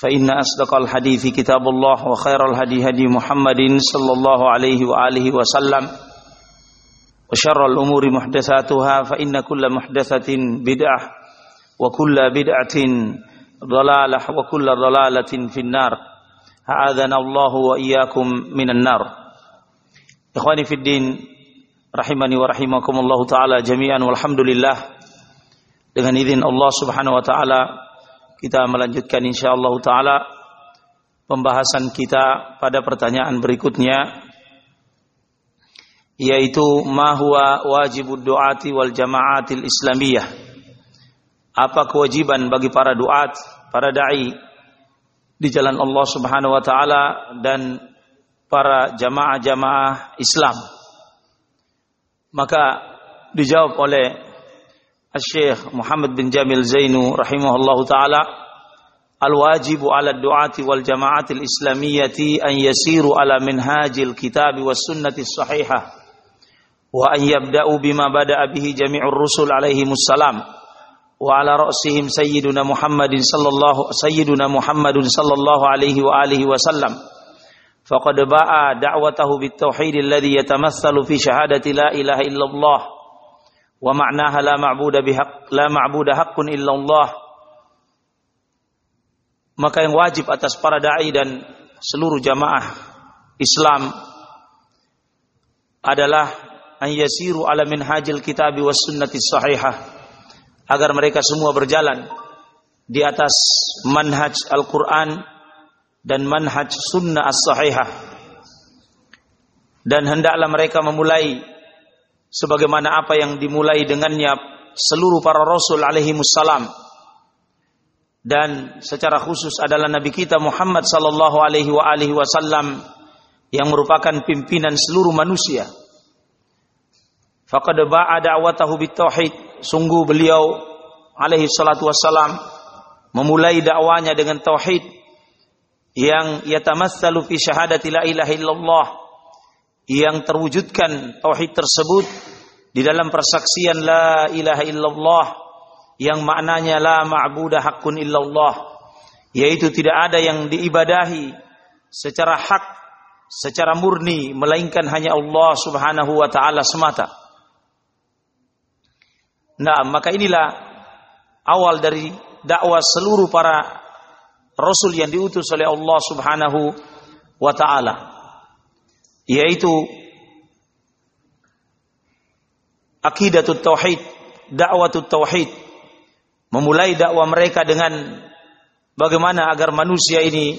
فإن أصدق الحديث كتاب الله وخير الهدي هدي محمد صلى الله عليه وآله وسلم وشر الأمور محدثاتها فإن كل محدثة بدعة وكل بدعة ضلالة وكل ضلالة في النار. أعاذنا الله وإياكم من النار. إخواني في الدين rahimani wa rahimakumullah taala jami'an walhamdulillah dengan izin Allah Subhanahu wa taala kita melanjutkan insyaallah taala pembahasan kita pada pertanyaan berikutnya yaitu ma huwa wajibud duati wal jamaatil islamiyah? Apa kewajiban bagi para duat para dai di jalan Allah Subhanahu wa taala dan para jamaah-jamaah Islam? Maka dijawab oleh Al-Syeikh Muhammad bin Jamil Zainu rahimahullahu taala Al-wajibu ala du'ati wal jama'atil islamiyati an yasiru ala minhajil kitabi was sunnati sahihah wa an yabda'u bima bada'a bihi jami'ur rusul alaihi musallam wa ala ra'sihim sayyiduna Muhammadin sallallahu sayyiduna Muhammadun sallallahu alaihi wa alihi wasallam faqad ba'a da'watahu bit tauhid alladhi yatamassalu fi shahadati la ilaha illallah wa ma'naha la ma'budu bihaq la ma'budu haqqun illallah. Maka yang wajib atas para dai dan seluruh jamaah Islam adalah an yasiru ala minhajil kitabi was sunnati sahihah. Agar mereka semua berjalan di atas manhaj Al-Qur'an dan manhaj sunnah as-sahihah. Dan hendaklah mereka memulai sebagaimana apa yang dimulai dengannya seluruh para rasul alaihi wassalam dan secara khusus adalah nabi kita Muhammad sallallahu alaihi wa alihi wasallam yang merupakan pimpinan seluruh manusia. Faqad ba'a da'watahu bitauhid. Sungguh beliau alaihi salatu wassalam memulai dakwanya dengan tauhid yang yatamassalu fi syahadati la ilaha illallah yang terwujudkan tauhid tersebut di dalam persaksian la ilaha illallah yang maknanya la ma'budu haqqun illallah yaitu tidak ada yang diibadahi secara hak secara murni melainkan hanya Allah Subhanahu wa taala semata. Nah, maka inilah awal dari dakwah seluruh para rasul yang diutus oleh Allah Subhanahu wa taala yaitu akidatut tauhid, dakwatut tauhid. Memulai dakwah mereka dengan bagaimana agar manusia ini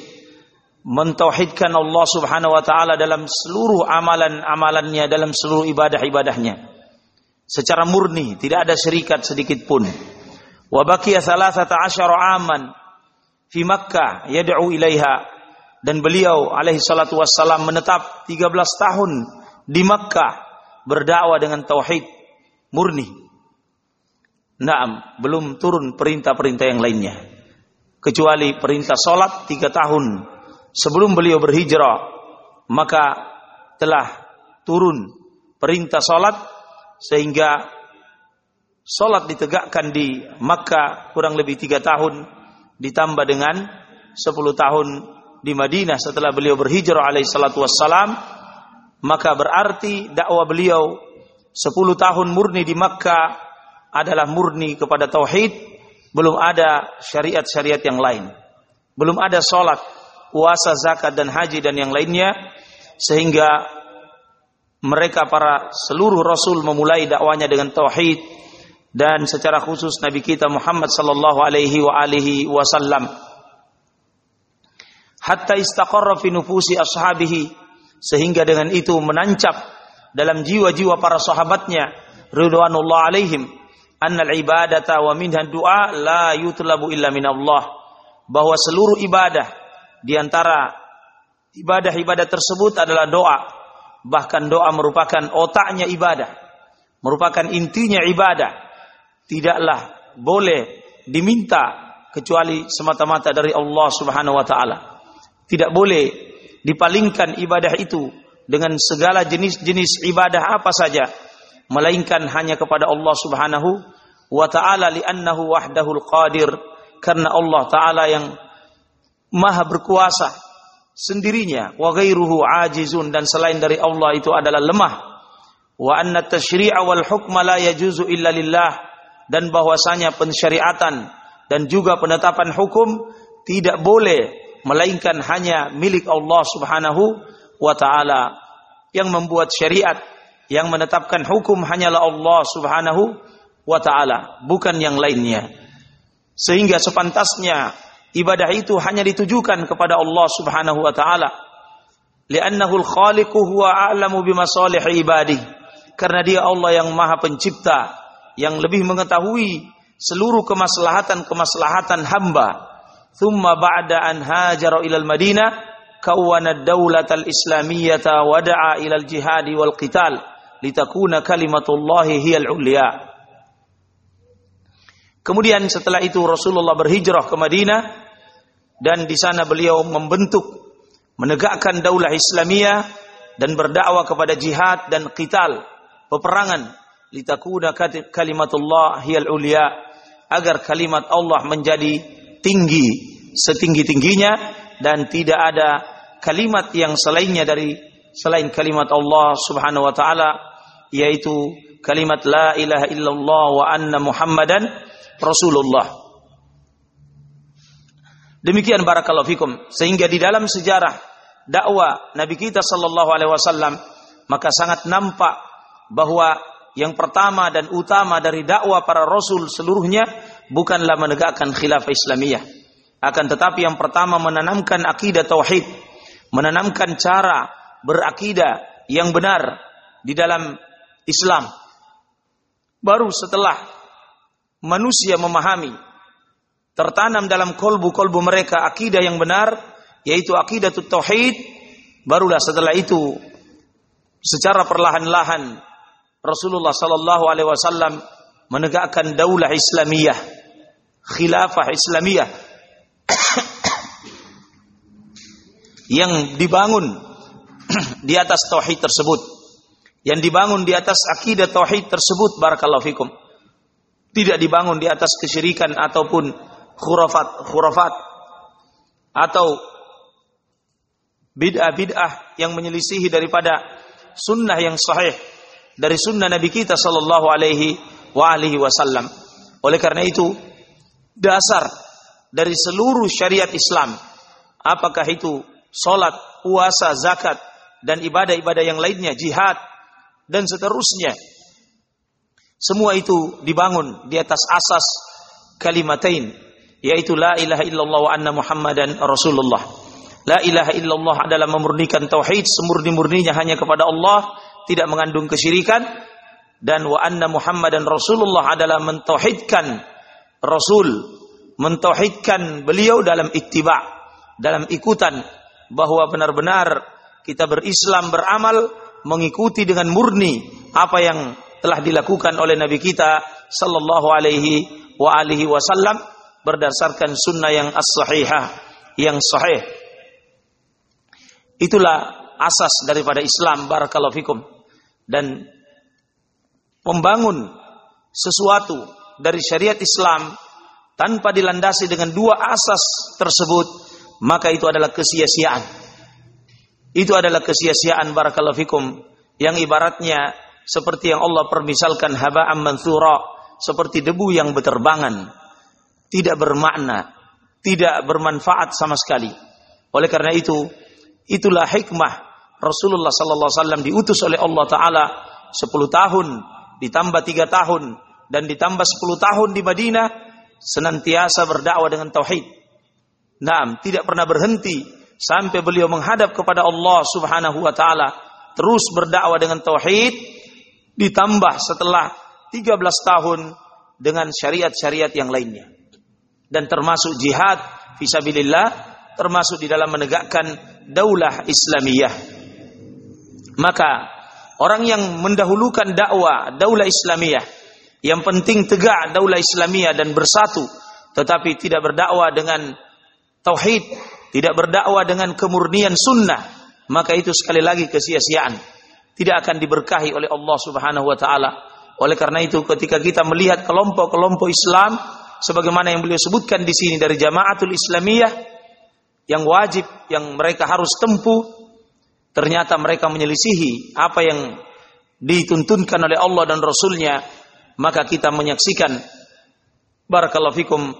mentauhidkan Allah Subhanahu wa taala dalam seluruh amalan-amalannya, dalam seluruh ibadah-ibadahnya. Secara murni, tidak ada syirikat sedikit pun. Wa baqiya 13 aman fi Makkah yad'u ilaiha dan beliau alaihi salatu wassalam menetap 13 tahun di Makkah berdakwah dengan tauhid murni. Naam, belum turun perintah-perintah yang lainnya. Kecuali perintah salat 3 tahun sebelum beliau berhijrah, maka telah turun perintah salat sehingga salat ditegakkan di Makkah kurang lebih 3 tahun ditambah dengan 10 tahun di Madinah setelah beliau berhijrah alaihi salatu wassalam maka berarti dakwah beliau 10 tahun murni di Makkah adalah murni kepada tauhid belum ada syariat-syariat yang lain. Belum ada salat puasa zakat dan haji dan yang lainnya sehingga mereka para seluruh rasul memulai dakwanya dengan tauhid dan secara khusus nabi kita Muhammad sallallahu alaihi wa alihi wasallam hatta istaqarra fi nufusi ashabihi sehingga dengan itu menancap dalam jiwa-jiwa para sahabatnya ridwanullah alaihim annal ibadata wa minha du'a la yutlabu illa min Allah bahwa seluruh ibadah di antara ibadah-ibadah tersebut adalah doa. Bahkan doa merupakan otaknya ibadah. Merupakan intinya ibadah. Tidaklah boleh diminta kecuali semata-mata dari Allah Subhanahu wa taala. Tidak boleh dipalingkan ibadah itu dengan segala jenis-jenis ibadah apa saja melainkan hanya kepada Allah Subhanahu wa taala li'annahu wahdahul qadir karena Allah taala yang maha berkuasa sendirinya wa ghairuhu ajizun dan selain dari Allah itu adalah lemah. Wa anna tasyri'a wal hukma la yajuzu illa lillah dan bahwasanya pensyariatan dan juga penetapan hukum tidak boleh melainkan hanya milik Allah Subhanahu wa taala yang membuat syariat yang menetapkan hukum hanyalah Allah Subhanahu wa taala bukan yang lainnya sehingga sepantasnya ibadah itu hanya ditujukan kepada Allah Subhanahu wa taala. Li'annahu al-khaliqu huwa a'lamu bimasalih ibadi. Karena dia Allah yang Maha Pencipta yang lebih mengetahui seluruh kemaslahatan-kemaslahatan hamba. Ba'da an hajara ila al-Madinah kawwana ad-daulah al-islamiyyah wa da'a ila al-jihad wal qital litakuna kalimatullahi hiyal ulya. Kemudian setelah itu Rasulullah berhijrah ke Madinah dan di sana beliau membentuk menegakkan daulah Islamiyah dan berdakwah kepada jihad dan qital, peperangan litakuna kalimatullah hiyal ulia agar kalimat Allah menjadi tinggi setinggi-tingginya dan tidak ada kalimat yang selainnya dari selain kalimat Allah Subhanahu wa taala yaitu kalimat la ilaha illallah wa anna muhammadan Rasulullah. Demikian barakallahu fikum sehingga di dalam sejarah dakwah Nabi kita sallallahu alaihi wasallam maka sangat nampak bahwa yang pertama dan utama dari dakwah para rasul seluruhnya bukanlah menegakkan khilafah Islamiyah. Akan tetapi yang pertama menanamkan akidah tauhid. Menanamkan cara berakidah yang benar di dalam Islam. Baru setelah manusia memahami tertanam dalam kolbu-kolbu mereka akidah yang benar yaitu akidah tauhid barulah setelah itu secara perlahan-lahan Rasulullah sallallahu alaihi wasallam menegakkan daulah Islamiyah khilafah Islamiyah. Yang dibangun di atas tauhid tersebut. Yang dibangun di atas akidah tauhid tersebut barakallahu fikum. Tidak dibangun di atas kesyirikan ataupun khurafat khurafat atau bid'ah-bid'ah yang menyelisihi daripada sunnah yang sahih dari sunnah Nabi kita sallallahu alaihi wa alihi wasallam. Oleh karena itu dasar dari seluruh syariat Islam. Apakah itu salat, puasa, zakat dan ibadah-ibadah yang lainnya, jihad dan seterusnya. Semua itu dibangun di atas asas kalimatain yaitu la ilaha illallah wa anna muhammadan rasulullah. La ilaha illallah adalah memurnikan tauhid semurni-murninya hanya kepada Allah, tidak mengandung kesyirikan. Dan wa anna muhammadan rasulullah adalah mentauhidkan rasul, mentauhidkan beliau dalam ittiba, dalam ikutan bahwa benar-benar kita berislam beramal mengikuti dengan murni apa yang telah dilakukan oleh Nabi kita sallallahu alaihi wa alihi wasallam berdasarkan sunnah yang as-sahihah yang sahih. Itulah asas daripada Islam barakallahu fikum dan membangun sesuatu dari syariat Islam tanpa dilandasi dengan dua asas tersebut maka itu adalah kesia-siaan. Itu adalah kesia-siaan barakallahu fikum yang ibaratnya seperti yang Allah permisalkan haba'am mansura seperti debu yang berterbangan tidak bermakna tidak bermanfaat sama sekali oleh karena itu itulah hikmah Rasulullah sallallahu alaihi wasallam diutus oleh Allah taala 10 tahun ditambah 3 tahun dan ditambah 10 tahun di Madinah senantiasa berdakwah dengan tauhid Naam, tidak pernah berhenti sampai beliau menghadap kepada Allah Subhanahu wa taala, terus berdakwah dengan tauhid ditambah setelah 13 tahun dengan syariat-syariat yang lainnya. Dan termasuk jihad fisabilillah termasuk di dalam menegakkan daulah Islamiyah. Maka orang yang mendahulukan dakwah daulah Islamiyah yang penting tegak daulah Islamiyah dan bersatu tetapi tidak berdakwah dengan tauhid, tidak berdakwah dengan kemurnian sunnah, maka itu sekali lagi kesia-siaan. Tidak akan diberkahi oleh Allah Subhanahu wa taala. Oleh karena itu ketika kita melihat kelompok-kelompok Islam sebagaimana yang beliau sebutkan di sini dari Jamaatul Islamiyah yang wajib yang mereka harus tempuh ternyata mereka menyelisihi apa yang dituntunkan oleh Allah dan Rasulnya maka kita menyaksikan barakallahu fikum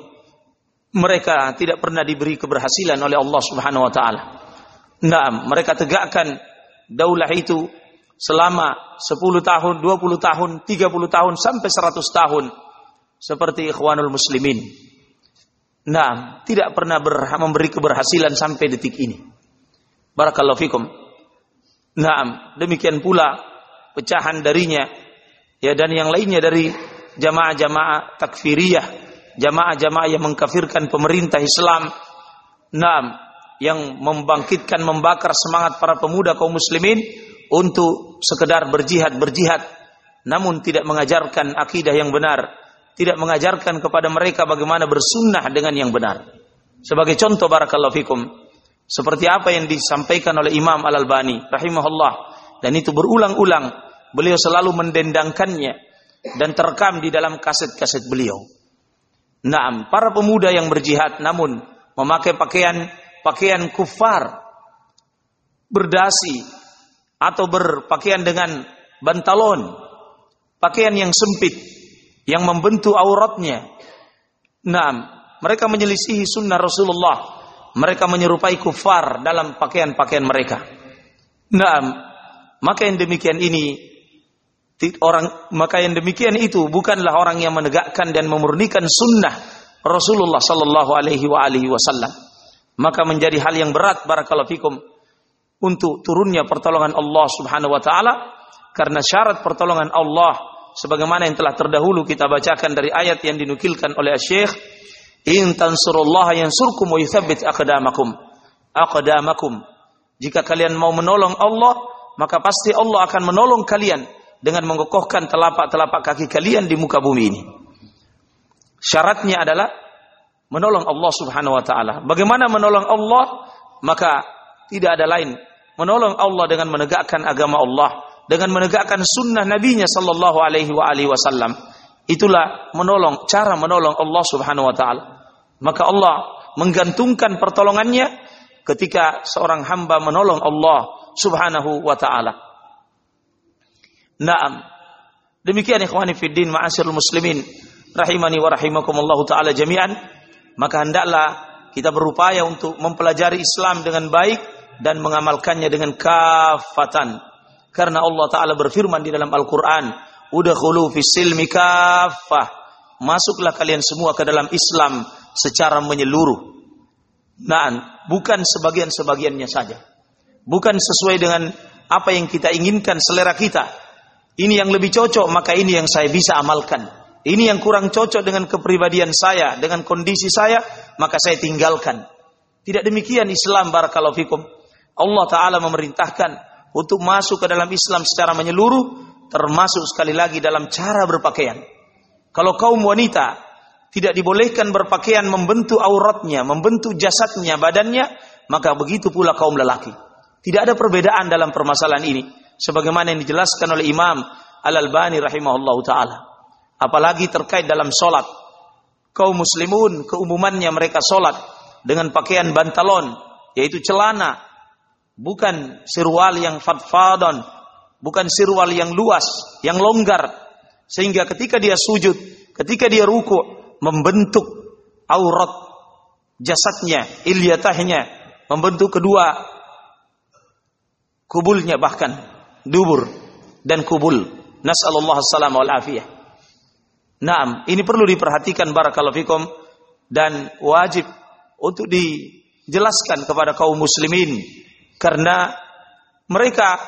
mereka tidak pernah diberi keberhasilan oleh Allah Subhanahu wa taala. Nah, mereka tegakkan daulah itu selama 10 tahun, 20 tahun, 30 tahun sampai 100 tahun seperti Ikhwanul Muslimin. Nah, tidak pernah memberi keberhasilan sampai detik ini. Barakallahu fikum. Nah, demikian pula pecahan darinya ya dan yang lainnya dari jamaah-jamaah takfiriyah, jamaah-jamaah yang mengkafirkan pemerintah Islam. Naam, yang membangkitkan membakar semangat para pemuda kaum muslimin untuk sekedar berjihad berjihad namun tidak mengajarkan akidah yang benar, tidak mengajarkan kepada mereka bagaimana bersunnah dengan yang benar. Sebagai contoh barakallahu fikum, seperti apa yang disampaikan oleh Imam Al-Albani rahimahullah dan itu berulang-ulang beliau selalu mendendangkannya dan terekam di dalam kaset-kaset beliau. Naam, para pemuda yang berjihad namun memakai pakaian pakaian kufar berdasi atau berpakaian dengan bantalon, pakaian yang sempit yang membentuk auratnya. Naam, mereka menyelisihi sunnah Rasulullah. Mereka menyerupai kufar dalam pakaian-pakaian mereka. Naam, maka yang demikian ini orang maka yang demikian itu bukanlah orang yang menegakkan dan memurnikan sunnah Rasulullah sallallahu alaihi wasallam. Maka menjadi hal yang berat barakallahu fikum untuk turunnya pertolongan Allah Subhanahu wa taala. Karena syarat pertolongan Allah sebagaimana yang telah terdahulu kita bacakan dari ayat yang dinukilkan oleh Syekh in tansurullah yansurkum wa yuthabbit aqdamakum. Aqdamakum. Jika kalian mau menolong Allah maka pasti Allah akan menolong kalian dengan mengokohkan telapak-telapak kaki kalian di muka bumi ini. Syaratnya adalah menolong Allah Subhanahu wa taala. Bagaimana menolong Allah? Maka tidak ada lain menolong Allah dengan menegakkan agama Allah, dengan menegakkan sunnah nabinya sallallahu alaihi wa alihi wasallam. Itulah menolong cara menolong Allah Subhanahu wa taala. Maka Allah menggantungkan pertolongannya ketika seorang hamba menolong Allah Subhanahu wa taala. Naam. Demikian ikhwani fiddin ma'asyiral muslimin rahimani wa rahimakumullahu taala jami'an. Maka hendaklah kita berupaya untuk mempelajari Islam dengan baik dan mengamalkannya dengan kafatan. Karena Allah taala berfirman di dalam Al-Qur'an, "Udkhulu fis silmi kaffah." Masuklah kalian semua ke dalam Islam secara menyeluruh. Nah, bukan sebagian-sebagiannya saja. Bukan sesuai dengan apa yang kita inginkan selera kita, ini yang lebih cocok, maka ini yang saya bisa amalkan. Ini yang kurang cocok dengan kepribadian saya, dengan kondisi saya, maka saya tinggalkan. Tidak demikian Islam barakallahu fikum. Allah taala memerintahkan untuk masuk ke dalam Islam secara menyeluruh, termasuk sekali lagi dalam cara berpakaian. Kalau kaum wanita tidak dibolehkan berpakaian membentuk auratnya, membentuk jasadnya, badannya, maka begitu pula kaum lelaki. Tidak ada perbedaan dalam permasalahan ini sebagaimana yang dijelaskan oleh Imam Al-Albani rahimahullah taala. Apalagi terkait dalam solat. Kaum muslimun keumumannya mereka solat dengan pakaian bantalon, yaitu celana, bukan sirwal yang fadfadon, bukan sirwal yang luas, yang longgar, sehingga ketika dia sujud, ketika dia ruku, membentuk aurat jasadnya, ilyatahnya, membentuk kedua kubulnya bahkan dubur dan kubul. Nas'alullah assalam wal afiyah. Naam, ini perlu diperhatikan barakallahu fikum dan wajib untuk dijelaskan kepada kaum muslimin karena mereka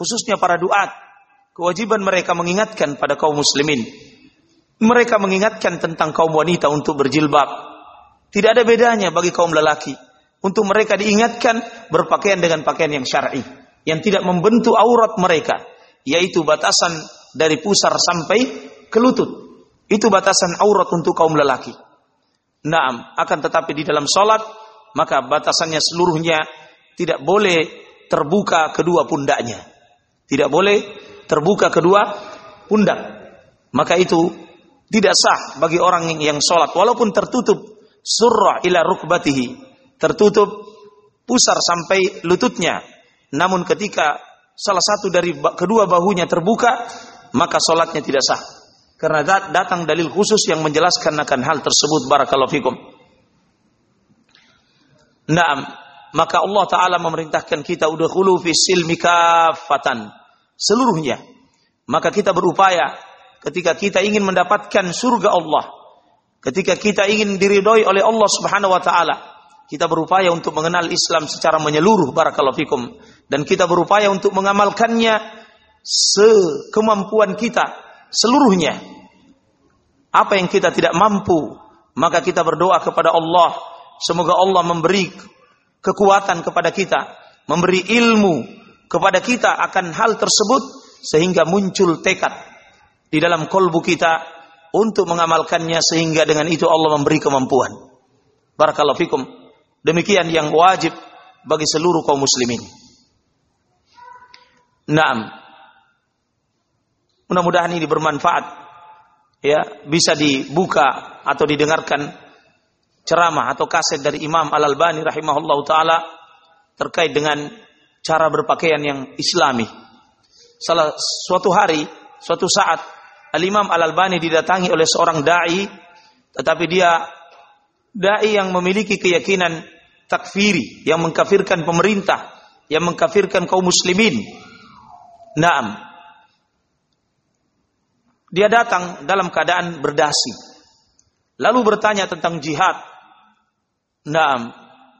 khususnya para duat kewajiban mereka mengingatkan pada kaum muslimin. Mereka mengingatkan tentang kaum wanita untuk berjilbab. Tidak ada bedanya bagi kaum lelaki untuk mereka diingatkan berpakaian dengan pakaian yang syar'i yang tidak membentuk aurat mereka yaitu batasan dari pusar sampai ke lutut itu batasan aurat untuk kaum lelaki Naam, akan tetapi di dalam sholat maka batasannya seluruhnya tidak boleh terbuka kedua pundaknya. Tidak boleh terbuka kedua pundak. Maka itu tidak sah bagi orang yang sholat walaupun tertutup surah ila rukbatihi tertutup pusar sampai lututnya. Namun ketika salah satu dari kedua bahunya terbuka maka sholatnya tidak sah. Karena datang dalil khusus yang menjelaskan akan hal tersebut. Barakallahu fikum. Naam, maka Allah taala memerintahkan kita udkhulu fi silmi kafatan seluruhnya. Maka kita berupaya ketika kita ingin mendapatkan surga Allah, ketika kita ingin diridhoi oleh Allah Subhanahu wa taala, kita berupaya untuk mengenal Islam secara menyeluruh. Barakallahu fikum dan kita berupaya untuk mengamalkannya sekemampuan kita seluruhnya. Apa yang kita tidak mampu, maka kita berdoa kepada Allah. Semoga Allah memberi kekuatan kepada kita, memberi ilmu kepada kita akan hal tersebut sehingga muncul tekad di dalam kolbu kita untuk mengamalkannya sehingga dengan itu Allah memberi kemampuan. Barakallahu fikum. Demikian yang wajib bagi seluruh kaum muslimin. Naam. Mudah-mudahan ini bermanfaat. Ya, bisa dibuka atau didengarkan ceramah atau kaset dari Imam Al-Albani rahimahullah taala terkait dengan cara berpakaian yang islami. Salah suatu hari, suatu saat Al-Imam Al-Albani didatangi oleh seorang dai tetapi dia dai yang memiliki keyakinan takfiri yang mengkafirkan pemerintah, yang mengkafirkan kaum muslimin. Naam, dia datang dalam keadaan berdasi. Lalu bertanya tentang jihad. Naam.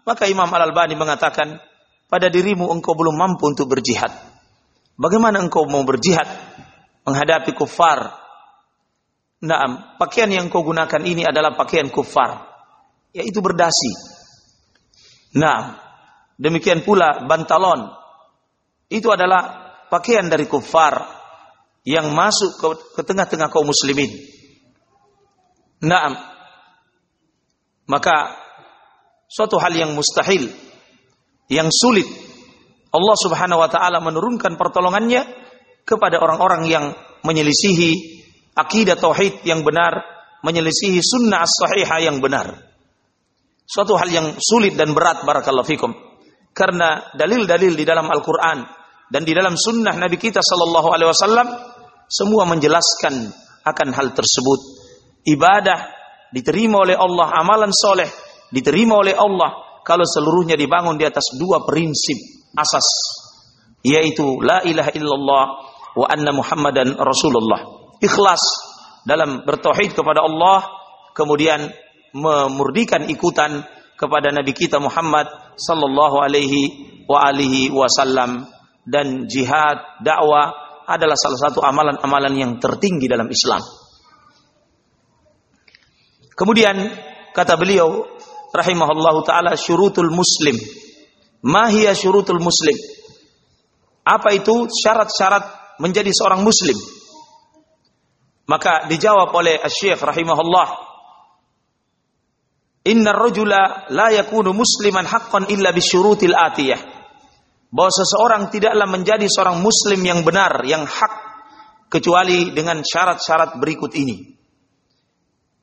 Maka Imam Al-Albani mengatakan, pada dirimu engkau belum mampu untuk berjihad. Bagaimana engkau mau berjihad menghadapi kufar? Naam, pakaian yang kau gunakan ini adalah pakaian kufar, yaitu berdasi. Naam, demikian pula bantalon. Itu adalah pakaian dari kufar yang masuk ke, tengah-tengah kaum muslimin. Naam. Maka suatu hal yang mustahil, yang sulit Allah Subhanahu wa taala menurunkan pertolongannya kepada orang-orang yang menyelisihi akidah tauhid yang benar, menyelisihi sunnah as-sahihah yang benar. Suatu hal yang sulit dan berat barakallahu fikum. Karena dalil-dalil di dalam Al-Qur'an dan di dalam sunnah Nabi kita sallallahu alaihi wasallam semua menjelaskan akan hal tersebut. Ibadah diterima oleh Allah, amalan soleh diterima oleh Allah kalau seluruhnya dibangun di atas dua prinsip asas, yaitu la ilaha illallah wa anna muhammadan rasulullah. Ikhlas dalam bertauhid kepada Allah, kemudian memurdikan ikutan kepada Nabi kita Muhammad sallallahu alaihi wa alihi wasallam dan jihad dakwah adalah salah satu amalan-amalan yang tertinggi dalam Islam. Kemudian kata beliau rahimahullahu taala syurutul muslim. Mahia syurutul muslim? Apa itu syarat-syarat menjadi seorang muslim? Maka dijawab oleh Syekh rahimahullah Inna rajula la yakunu musliman haqqan illa bisyurutil atiyah bahwa seseorang tidaklah menjadi seorang muslim yang benar, yang hak kecuali dengan syarat-syarat berikut ini.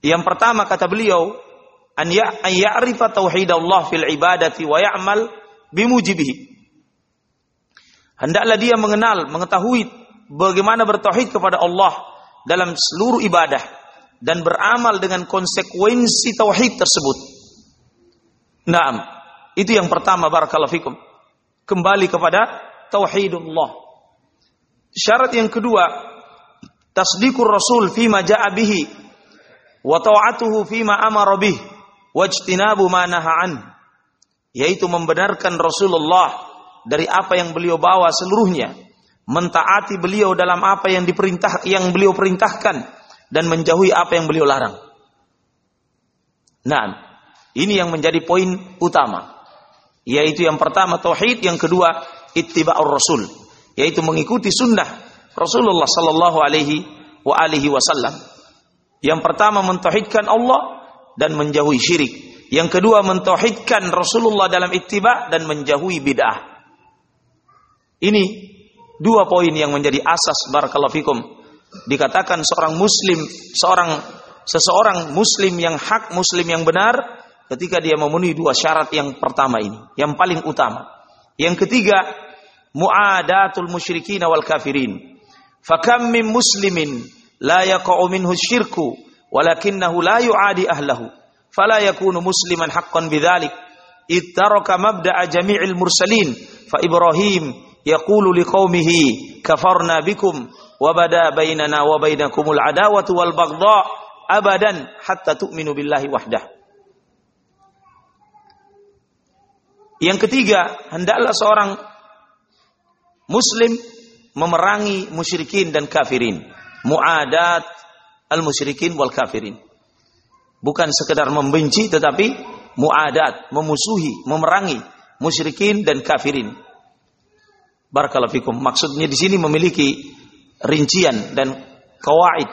Yang pertama kata beliau, an ya'rifa tauhidallah fil ibadati wa ya'mal bimujibihi. Hendaklah dia mengenal, mengetahui bagaimana bertauhid kepada Allah dalam seluruh ibadah dan beramal dengan konsekuensi tauhid tersebut. Naam, itu yang pertama barakallahu fikum kembali kepada tauhidullah. Syarat yang kedua, tasdiqur rasul fima ja'a bihi wa ta'atuhu fima amara bih wajtinabu ma naha'an yaitu membenarkan Rasulullah dari apa yang beliau bawa seluruhnya mentaati beliau dalam apa yang diperintah yang beliau perintahkan dan menjauhi apa yang beliau larang. Nah, ini yang menjadi poin utama Yaitu yang pertama tauhid, yang kedua ittiba'ur rasul, yaitu mengikuti sunnah Rasulullah sallallahu alaihi wa alihi wasallam. Yang pertama mentauhidkan Allah dan menjauhi syirik. Yang kedua mentauhidkan Rasulullah dalam ittiba dan menjauhi bid'ah. Ini dua poin yang menjadi asas barakallahu fikum. Dikatakan seorang muslim, seorang seseorang muslim yang hak, muslim yang benar ketika dia memenuhi dua syarat yang pertama ini, yang paling utama. Yang ketiga, muadatul musyrikin wal kafirin. Fakam min muslimin la yaqa'u minhu syirku walakinnahu la yu'adi ahlahu fala yakunu musliman haqqan bidzalik ittaraka mabda'a jami'il mursalin fa Ibrahim yaqulu liqaumihi kafarna bikum wa bada bainana wa bainakumul adawatu wal baghdha abadan hatta tu'minu billahi wahdah Yang ketiga, hendaklah seorang muslim memerangi musyrikin dan kafirin. Muadat al-musyrikin wal kafirin. Bukan sekedar membenci tetapi muadat, memusuhi, memerangi musyrikin dan kafirin. Barakallahu. Maksudnya di sini memiliki rincian dan kawaid.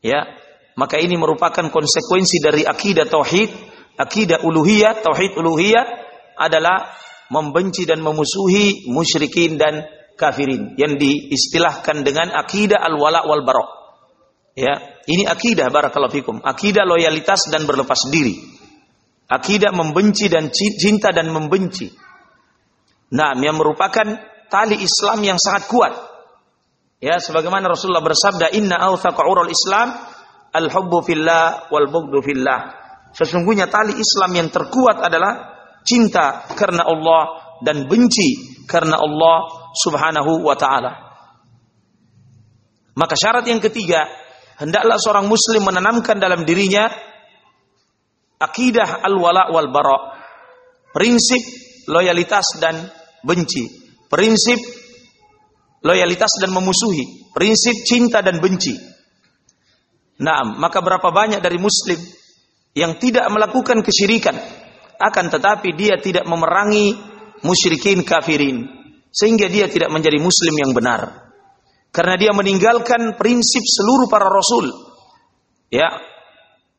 Ya. Maka ini merupakan konsekuensi dari akidah tauhid, akidah uluhiyah, tauhid uluhiyah adalah membenci dan memusuhi musyrikin dan kafirin yang diistilahkan dengan akidah al-wala wal barok. Ya, ini akidah barakallahu fikum, akidah loyalitas dan berlepas diri. Akidah membenci dan cinta dan membenci. Nah, yang merupakan tali Islam yang sangat kuat. Ya, sebagaimana Rasulullah bersabda, "Inna awthaqa Islam al-hubbu fillah wal bughdu fillah." Sesungguhnya tali Islam yang terkuat adalah cinta karena Allah dan benci karena Allah Subhanahu wa taala. Maka syarat yang ketiga, hendaklah seorang muslim menanamkan dalam dirinya akidah al-wala wal bara. Prinsip loyalitas dan benci. Prinsip loyalitas dan memusuhi. Prinsip cinta dan benci. Nah, maka berapa banyak dari muslim yang tidak melakukan kesyirikan, akan tetapi dia tidak memerangi musyrikin kafirin. Sehingga dia tidak menjadi muslim yang benar. Karena dia meninggalkan prinsip seluruh para rasul. Ya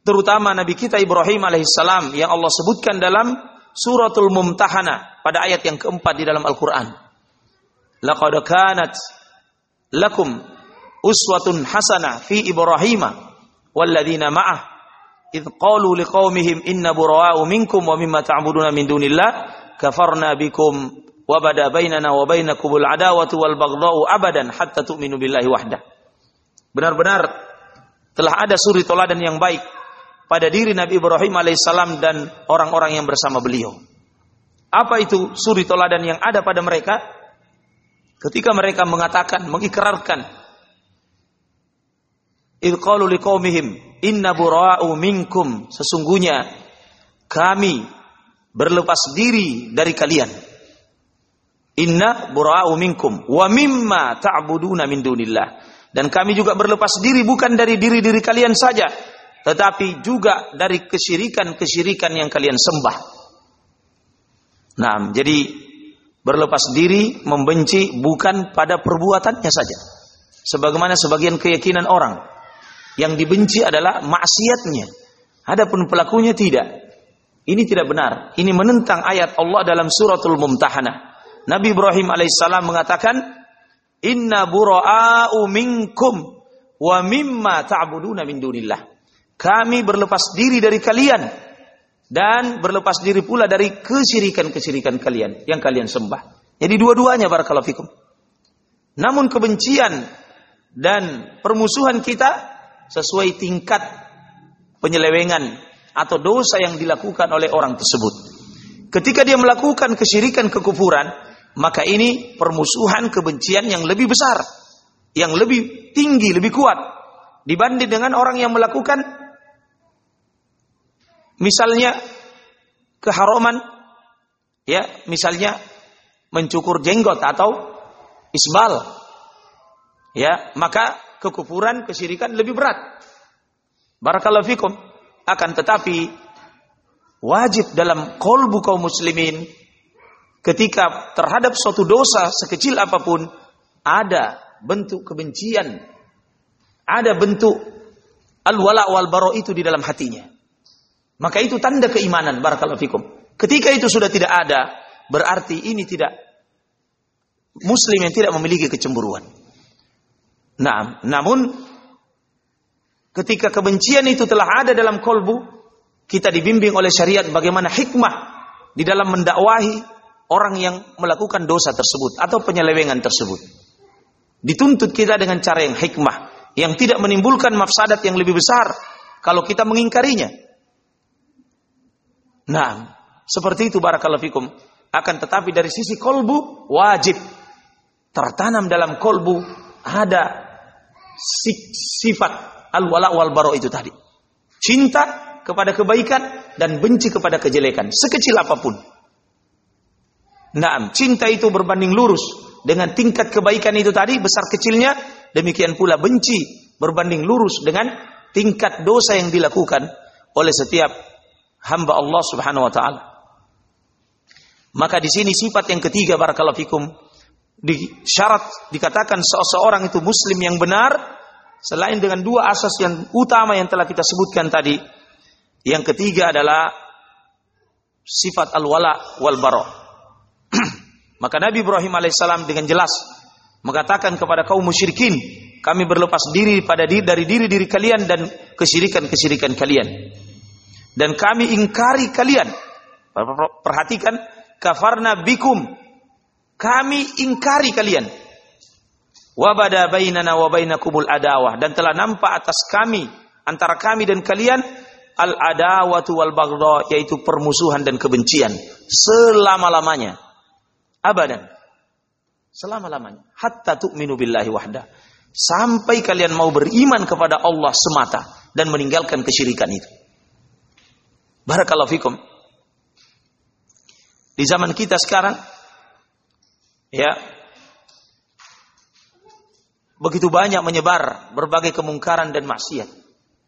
terutama nabi kita Ibrahim alaihissalam yang Allah sebutkan dalam suratul mumtahana pada ayat yang keempat di dalam Al-Qur'an. Laqad lakum uswatun hasanah fi Ibrahim walladzina ma'ah idh qalu liqaumihim inna bura'u minkum wa mimma ta'buduna min dunillah kafarna bikum wa bada bainana wa bainakumul adawatu wal baghdha'u abadan tu'minu billahi. Benar-benar telah ada suri toladan yang baik pada diri Nabi Ibrahim alaihissalam dan orang-orang yang bersama beliau. Apa itu suri toladan yang ada pada mereka? Ketika mereka mengatakan, mengikrarkan idh qalu liqaumihim Inna bura'u minkum. Sesungguhnya kami berlepas diri dari kalian. Inna bura'u minkum. Wa mimma ta'buduna min dunillah. Dan kami juga berlepas diri bukan dari diri-diri kalian saja. Tetapi juga dari kesyirikan-kesyirikan yang kalian sembah. Nah, jadi berlepas diri membenci bukan pada perbuatannya saja. Sebagaimana sebagian keyakinan orang yang dibenci adalah maksiatnya. Adapun pelakunya tidak. Ini tidak benar. Ini menentang ayat Allah dalam suratul Mumtahanah. Nabi Ibrahim alaihissalam mengatakan, Inna bura'u minkum wa mimma ta'buduna min dunillah. Kami berlepas diri dari kalian dan berlepas diri pula dari kesyirikan-kesyirikan kalian yang kalian sembah. Jadi dua-duanya barakallahu fikum. Namun kebencian dan permusuhan kita sesuai tingkat penyelewengan atau dosa yang dilakukan oleh orang tersebut. Ketika dia melakukan kesyirikan kekufuran, maka ini permusuhan kebencian yang lebih besar, yang lebih tinggi, lebih kuat dibanding dengan orang yang melakukan misalnya keharaman ya, misalnya mencukur jenggot atau isbal. Ya, maka kekufuran, kesyirikan lebih berat. Barakallahu fikum. Akan tetapi wajib dalam kolbu kaum muslimin ketika terhadap suatu dosa sekecil apa pun ada bentuk kebencian, ada bentuk al-wala wal baro itu di dalam hatinya. Maka itu tanda keimanan barakallahu fikum. Ketika itu sudah tidak ada, berarti ini tidak muslim yang tidak memiliki kecemburuan. Nah, namun ketika kebencian itu telah ada dalam kolbu, kita dibimbing oleh syariat bagaimana hikmah di dalam mendakwahi orang yang melakukan dosa tersebut atau penyelewengan tersebut. Dituntut kita dengan cara yang hikmah, yang tidak menimbulkan mafsadat yang lebih besar kalau kita mengingkarinya. Nah, seperti itu barakallahu fikum. Akan tetapi dari sisi kolbu wajib tertanam dalam kolbu ada sifat al-wala wal baro itu tadi. Cinta kepada kebaikan dan benci kepada kejelekan sekecil apa pun. Naam, cinta itu berbanding lurus dengan tingkat kebaikan itu tadi besar kecilnya, demikian pula benci berbanding lurus dengan tingkat dosa yang dilakukan oleh setiap hamba Allah Subhanahu wa taala. Maka di sini sifat yang ketiga barakallahu fikum di syarat dikatakan seseorang itu muslim yang benar selain dengan dua asas yang utama yang telah kita sebutkan tadi. Yang ketiga adalah sifat al-wala wal bara. Maka Nabi Ibrahim alaihissalam dengan jelas mengatakan kepada kaum musyrikin, kami berlepas diri pada diri dari diri-diri kalian dan kesyirikan-kesyirikan kalian. Dan kami ingkari kalian. Perhatikan, kafarna bikum kami ingkari kalian. Wabada bainana wa bainakumul adawah dan telah nampak atas kami antara kami dan kalian al adawatu wal baghdha yaitu permusuhan dan kebencian selama-lamanya. Abadan. Selama-lamanya. Hatta tu'minu billahi wahda. Sampai kalian mau beriman kepada Allah semata dan meninggalkan kesyirikan itu. Barakallahu fikum. Di zaman kita sekarang ya begitu banyak menyebar berbagai kemungkaran dan maksiat.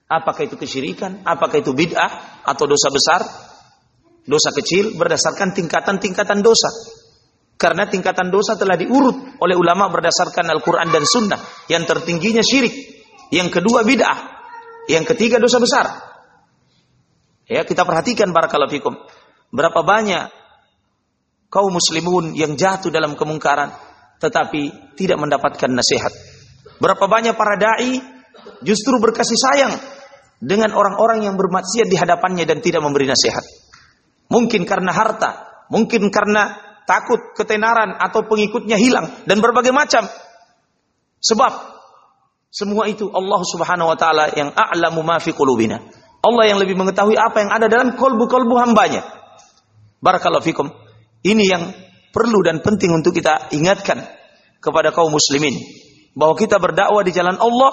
Apakah itu kesyirikan, apakah itu bid'ah atau dosa besar, dosa kecil berdasarkan tingkatan-tingkatan dosa. Karena tingkatan dosa telah diurut oleh ulama berdasarkan Al-Quran dan Sunnah. Yang tertingginya syirik. Yang kedua bid'ah. Yang ketiga dosa besar. Ya, kita perhatikan barakallahu fikum. Berapa banyak kaum muslimun yang jatuh dalam kemungkaran tetapi tidak mendapatkan nasihat. Berapa banyak para dai justru berkasih sayang dengan orang-orang yang bermaksiat di hadapannya dan tidak memberi nasihat. Mungkin karena harta, mungkin karena takut ketenaran atau pengikutnya hilang dan berbagai macam. Sebab semua itu Allah Subhanahu wa taala yang a'lamu ma fi qulubina. Allah yang lebih mengetahui apa yang ada dalam kolbu-kolbu hambanya. Barakallahu fikum. Ini yang perlu dan penting untuk kita ingatkan kepada kaum muslimin bahwa kita berdakwah di jalan Allah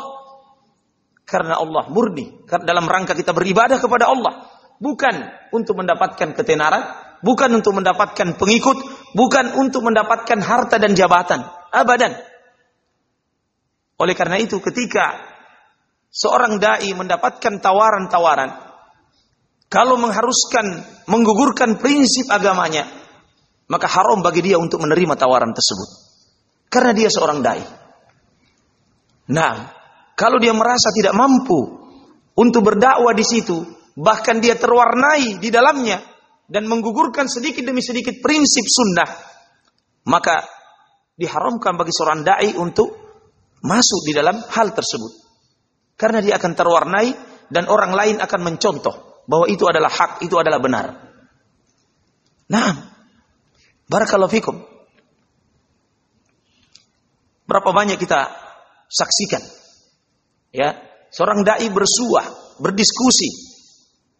karena Allah murni dalam rangka kita beribadah kepada Allah bukan untuk mendapatkan ketenaran bukan untuk mendapatkan pengikut bukan untuk mendapatkan harta dan jabatan abadan. Oleh karena itu ketika seorang dai mendapatkan tawaran-tawaran kalau mengharuskan menggugurkan prinsip agamanya maka haram bagi dia untuk menerima tawaran tersebut. Karena dia seorang dai. Nah, kalau dia merasa tidak mampu untuk berdakwah di situ, bahkan dia terwarnai di dalamnya dan menggugurkan sedikit demi sedikit prinsip sunnah, maka diharamkan bagi seorang dai untuk masuk di dalam hal tersebut. Karena dia akan terwarnai dan orang lain akan mencontoh bahwa itu adalah hak, itu adalah benar. Nah, Barakallahu fikum. Berapa banyak kita saksikan ya, seorang dai bersuah, berdiskusi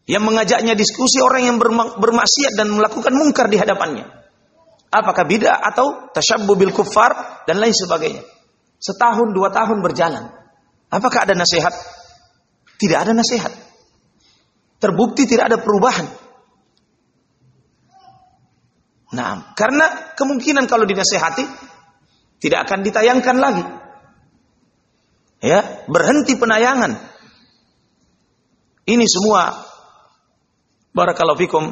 yang mengajaknya diskusi orang yang bermaksiat dan melakukan mungkar di hadapannya. Apakah bid'ah atau tasyabbu bil kuffar dan lain sebagainya. Setahun dua tahun berjalan. Apakah ada nasihat? Tidak ada nasihat. Terbukti tidak ada perubahan. Nah, karena kemungkinan kalau dinasehati tidak akan ditayangkan lagi. Ya, berhenti penayangan. Ini semua barakallahu fikum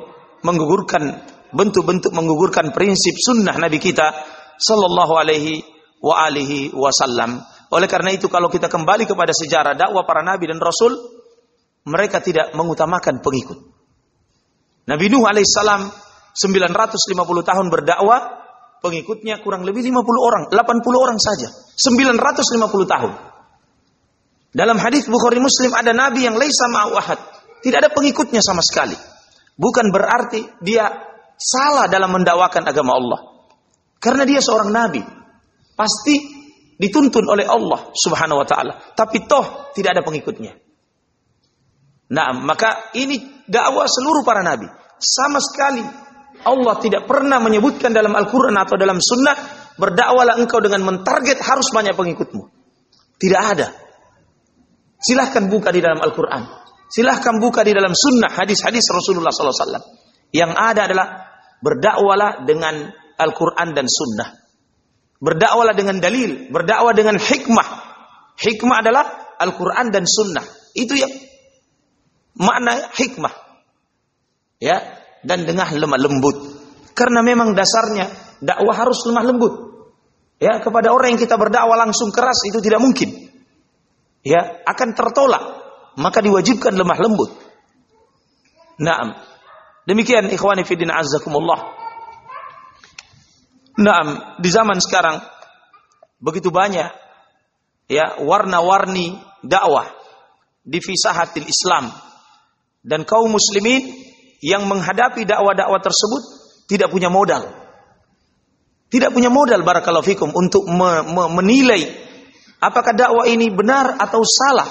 menggugurkan bentuk-bentuk menggugurkan prinsip sunnah Nabi kita sallallahu alaihi wa alihi wasallam. Oleh karena itu kalau kita kembali kepada sejarah dakwah para nabi dan rasul, mereka tidak mengutamakan pengikut. Nabi Nuh alaihissalam 950 tahun berdakwah, pengikutnya kurang lebih 50 orang, 80 orang saja. 950 tahun. Dalam hadis Bukhari Muslim ada nabi yang laisa ma'ahad. Tidak ada pengikutnya sama sekali. Bukan berarti dia salah dalam mendakwakan agama Allah. Karena dia seorang nabi. Pasti dituntun oleh Allah Subhanahu wa taala, tapi toh tidak ada pengikutnya. Nah, maka ini dakwah seluruh para nabi. Sama sekali Allah tidak pernah menyebutkan dalam Al-Qur'an atau dalam sunnah berdakwalah engkau dengan mentarget harus banyak pengikutmu. Tidak ada. Silahkan buka di dalam Al-Quran. Silahkan buka di dalam sunnah hadis-hadis Rasulullah SAW. Yang ada adalah berdakwalah dengan Al-Quran dan sunnah. Berdakwalah dengan dalil, berdakwah dengan hikmah. Hikmah adalah Al-Quran dan Sunnah. Itu yang makna hikmah. Ya, dan dengan lemah lembut. Karena memang dasarnya dakwah harus lemah lembut. Ya, kepada orang yang kita berdakwah langsung keras itu tidak mungkin. Ya, akan tertolak. Maka diwajibkan lemah lembut. Naam. Demikian ikhwani fillah azzakumullah. Nah, di zaman sekarang begitu banyak ya warna-warni dakwah di fisahatil Islam dan kaum muslimin yang menghadapi dakwah-dakwah tersebut tidak punya modal. Tidak punya modal barakallahu fikum untuk me me menilai apakah dakwah ini benar atau salah.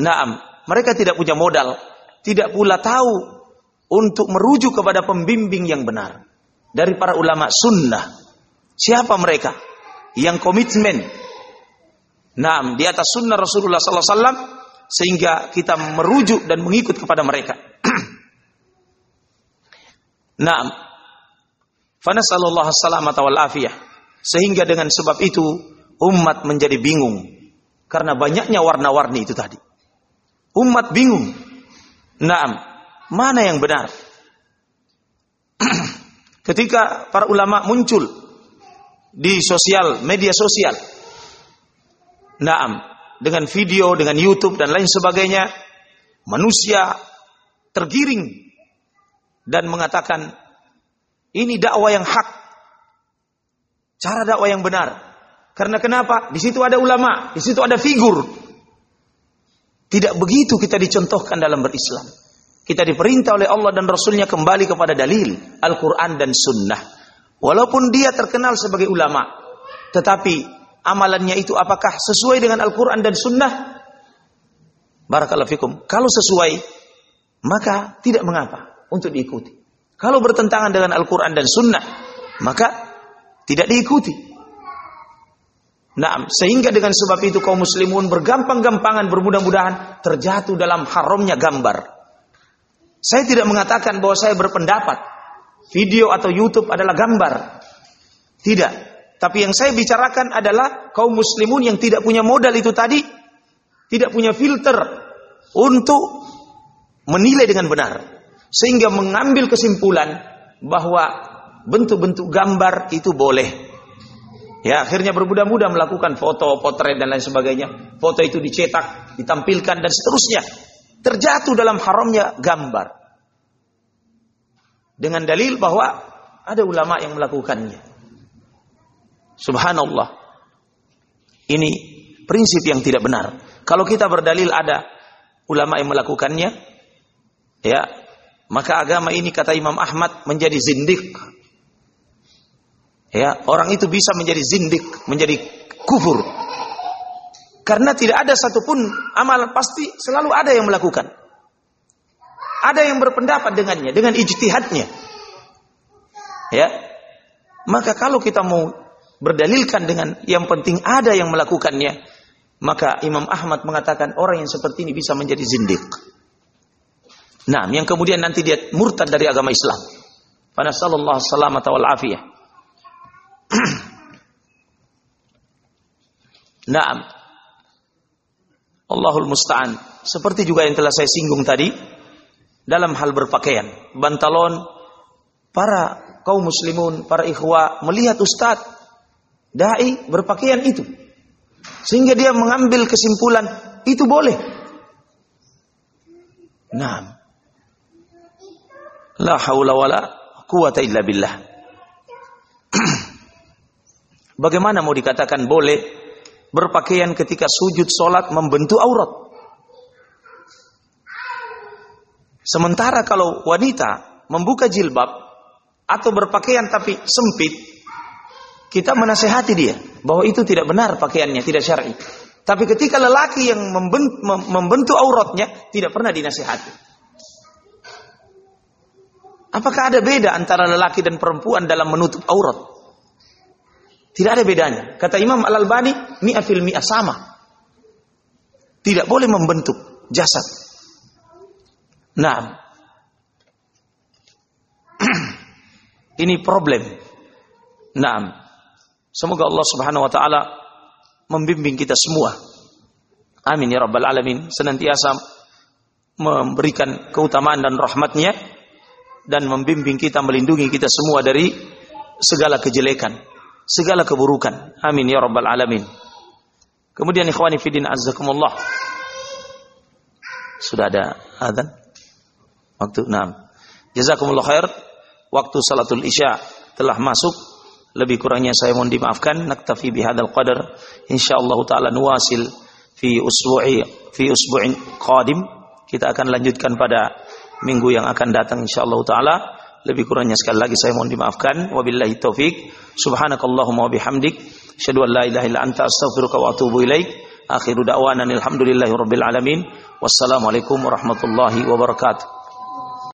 Naam, mereka tidak punya modal, tidak pula tahu untuk merujuk kepada pembimbing yang benar dari para ulama sunnah. Siapa mereka? Yang komitmen. Nah, di atas sunnah Rasulullah Sallallahu Alaihi Wasallam sehingga kita merujuk dan mengikut kepada mereka. Nah, fanasallallahu salamat wal afiyah. Sehingga dengan sebab itu umat menjadi bingung karena banyaknya warna-warni itu tadi. Umat bingung. Naam, mana yang benar? ketika para ulama muncul di sosial media sosial. Naam, dengan video, dengan YouTube dan lain sebagainya, manusia tergiring dan mengatakan ini dakwah yang hak. Cara dakwah yang benar. Karena kenapa? Di situ ada ulama, di situ ada figur. Tidak begitu kita dicontohkan dalam berislam. Kita diperintah oleh Allah dan Rasulnya kembali kepada dalil Al-Quran dan Sunnah. Walaupun dia terkenal sebagai ulama, tetapi amalannya itu apakah sesuai dengan Al-Quran dan Sunnah? Barakallahu fikum. Kalau sesuai, maka tidak mengapa untuk diikuti. Kalau bertentangan dengan Al-Quran dan Sunnah, maka tidak diikuti. Nah, sehingga dengan sebab itu kaum muslimun bergampang-gampangan bermudah-mudahan terjatuh dalam haramnya gambar. Saya tidak mengatakan bahwa saya berpendapat video atau YouTube adalah gambar. Tidak. Tapi yang saya bicarakan adalah kaum muslimun yang tidak punya modal itu tadi, tidak punya filter untuk menilai dengan benar. Sehingga mengambil kesimpulan bahwa bentuk-bentuk gambar itu boleh. Ya, akhirnya bermudah-mudah melakukan foto, potret dan lain sebagainya. Foto itu dicetak, ditampilkan dan seterusnya terjatuh dalam haramnya gambar. Dengan dalil bahwa ada ulama yang melakukannya. Subhanallah. Ini prinsip yang tidak benar. Kalau kita berdalil ada ulama yang melakukannya, ya, maka agama ini kata Imam Ahmad menjadi zindik. Ya, orang itu bisa menjadi zindik, menjadi kufur karena tidak ada satupun amalan pasti selalu ada yang melakukan. Ada yang berpendapat dengannya, dengan ijtihadnya. Ya. Maka kalau kita mau berdalilkan dengan yang penting ada yang melakukannya, maka Imam Ahmad mengatakan orang yang seperti ini bisa menjadi zindik. Nah, yang kemudian nanti dia murtad dari agama Islam. Fanasallallahu salamata wal afiyah. Naam. Allahul Musta'an. Seperti juga yang telah saya singgung tadi, dalam hal berpakaian. Bantalon para kaum muslimun, para ikhwah melihat ustadz dai berpakaian itu. Sehingga dia mengambil kesimpulan itu boleh. Nah. La haula wala quwata illa billah. Bagaimana mau dikatakan boleh berpakaian ketika sujud solat membentuk aurat? Sementara kalau wanita membuka jilbab atau berpakaian tapi sempit, kita menasehati dia bahwa itu tidak benar pakaiannya, tidak syar'i. Tapi ketika lelaki yang membentuk auratnya tidak pernah dinasehati. Apakah ada beda antara lelaki dan perempuan dalam menutup aurat? Tidak ada bedanya. Kata Imam Al-Albani, mi'a fil mi'a sama. Tidak boleh membentuk jasad. Nah, ini problem. Nah, semoga Allah Subhanahu wa taala membimbing kita semua. Amin ya rabbal alamin. Senantiasa memberikan keutamaan dan rahmatnya dan membimbing kita, melindungi kita semua dari segala kejelekan, segala keburukan. Amin ya rabbal alamin. Kemudian ikhwani fidin azzakumullah. Sudah ada adzan? Waktu 6. Jazakumullah khair. Waktu salatul isya telah masuk. Lebih kurangnya saya mohon dimaafkan. Naktafi bihadal qadar. Insyaallah taala nuwasil fi usbu'i fi usbu'in qadim. Kita akan lanjutkan pada minggu yang akan datang insyaallah taala. Lebih kurangnya sekali lagi saya mohon dimaafkan. Wabillahi taufik. Subhanakallahumma wa bihamdik. Asyhadu an la ilaha illa anta astaghfiruka wa atubu ilaik. Akhiru da'wana alhamdulillahi rabbil alamin. Wassalamualaikum warahmatullahi wabarakatuh.